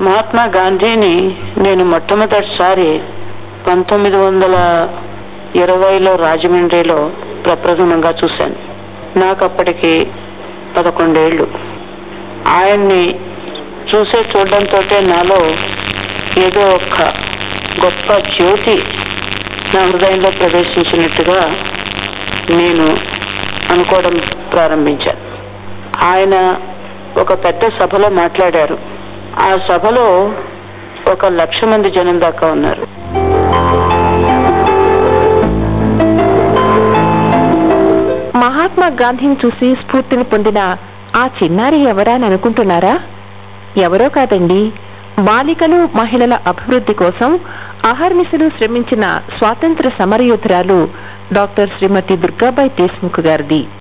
మహాత్మా గాంధీని నేను మొట్టమొదటిసారి పంతొమ్మిది వందల ఇరవైలో రాజమండ్రిలో ప్రప్రథమంగా చూశాను. నాకు అప్పటికి పదకొండేళ్ళు. ఆయన్ని చూసే చూడడంతో నాలో ఏదో ఒక గొప్ప జ్యోతి నా హృదయంలో ప్రవేశించినట్టుగా నేను అనుకోవడం ప్రారంభించాను. ఆయన ఒక పెద్ద సభలో మాట్లాడారు. ఆ సభలో ఒక లక్ష మంది జనం దాకా ఉన్నారు. మహాత్మా గాంధీని చూసి స్ఫూర్తిని పొందిన ఆ చిన్నారి ఎవరా అని అనుకుంటున్నారా? ఎవరో కాదండి బాలికలు మహిళల అభివృద్ధి కోసం అహర్నిశలు శ్రమించిన స్వాతంత్ర సమరయోధురాలు డాక్టర్ శ్రీమతి దుర్గాబాయి దేశ్ముఖ్ గారిది.